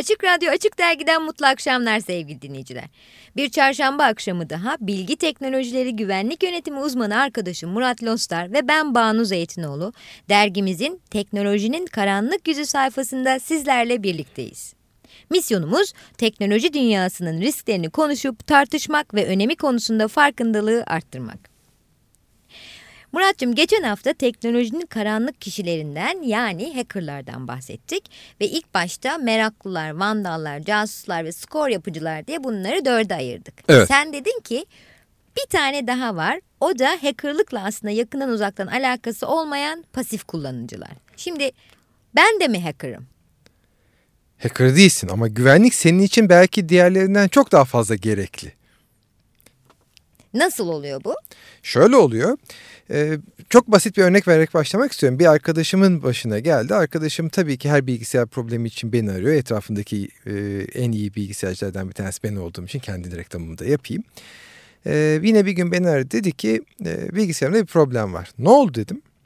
Açık Radyo Açık Dergi'den mutlu akşamlar sevgili dinleyiciler. Bir çarşamba akşamı daha bilgi teknolojileri güvenlik yönetimi uzmanı arkadaşım Murat Lostar ve ben Banu Zeytinoğlu dergimizin teknolojinin karanlık yüzü sayfasında sizlerle birlikteyiz. Misyonumuz teknoloji dünyasının risklerini konuşup tartışmak ve önemi konusunda farkındalığı arttırmak. Muratcığım geçen hafta teknolojinin karanlık kişilerinden yani hackerlardan bahsettik. Ve ilk başta meraklılar, vandallar, casuslar ve skor yapıcılar diye bunları dörde ayırdık. Evet. Sen dedin ki bir tane daha var. O da hackerlıkla aslında yakından uzaktan alakası olmayan pasif kullanıcılar. Şimdi ben de mi hackerım? Hacker değilsin ama güvenlik senin için belki diğerlerinden çok daha fazla gerekli. Nasıl oluyor bu? Şöyle oluyor. Ee, çok basit bir örnek vererek başlamak istiyorum. Bir arkadaşımın başına geldi. Arkadaşım tabii ki her bilgisayar problemi için beni arıyor. Etrafındaki e, en iyi bilgisayarcılardan bir tanesi ben olduğum için kendi reklamımı da yapayım. Ee, yine bir gün beni aradı. Dedi ki e, bilgisayarımda bir problem var. Ne oldu dedim.